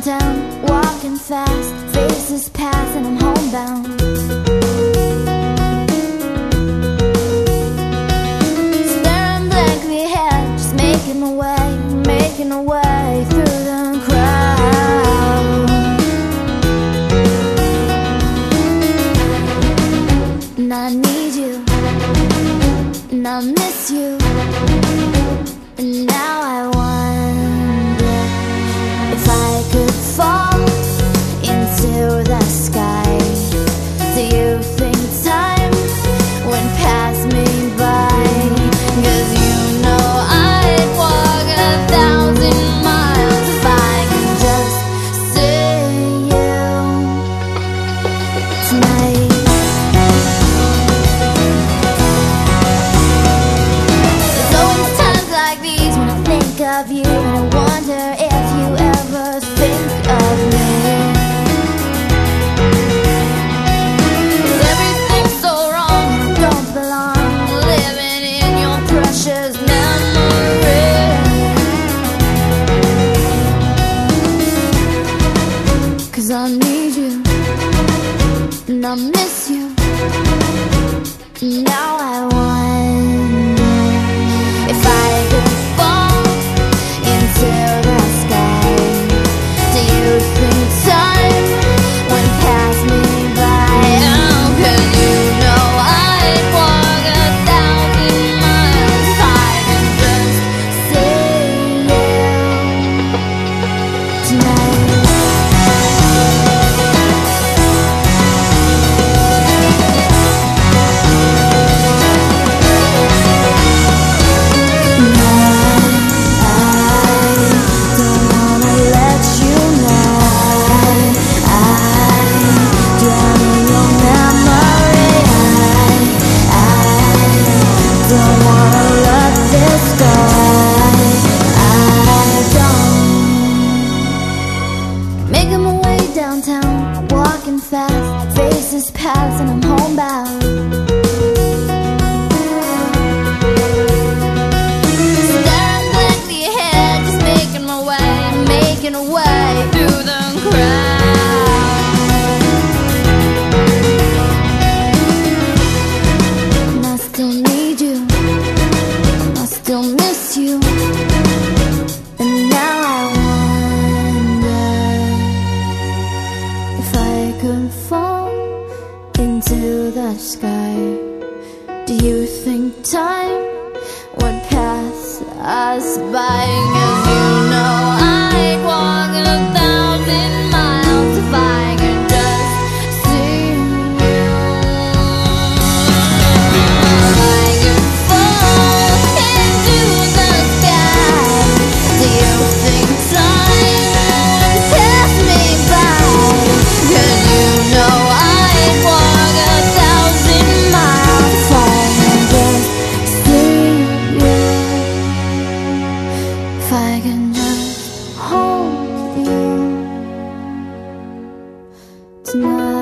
downtown, walking fast. Faces pass and I'm homebound. Staring blankly ahead, just making a way, making a way. and I miss you. Now I want. fast Faces pass and I'm homebound. Staring blankly ahead Just making my way, making way Through the crowd. And I still need you I still miss you And now I wonder If I I could fall into the sky Do you think time would pass us by? tonight.